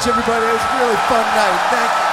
much, everybody. It was a really fun night. Thank you.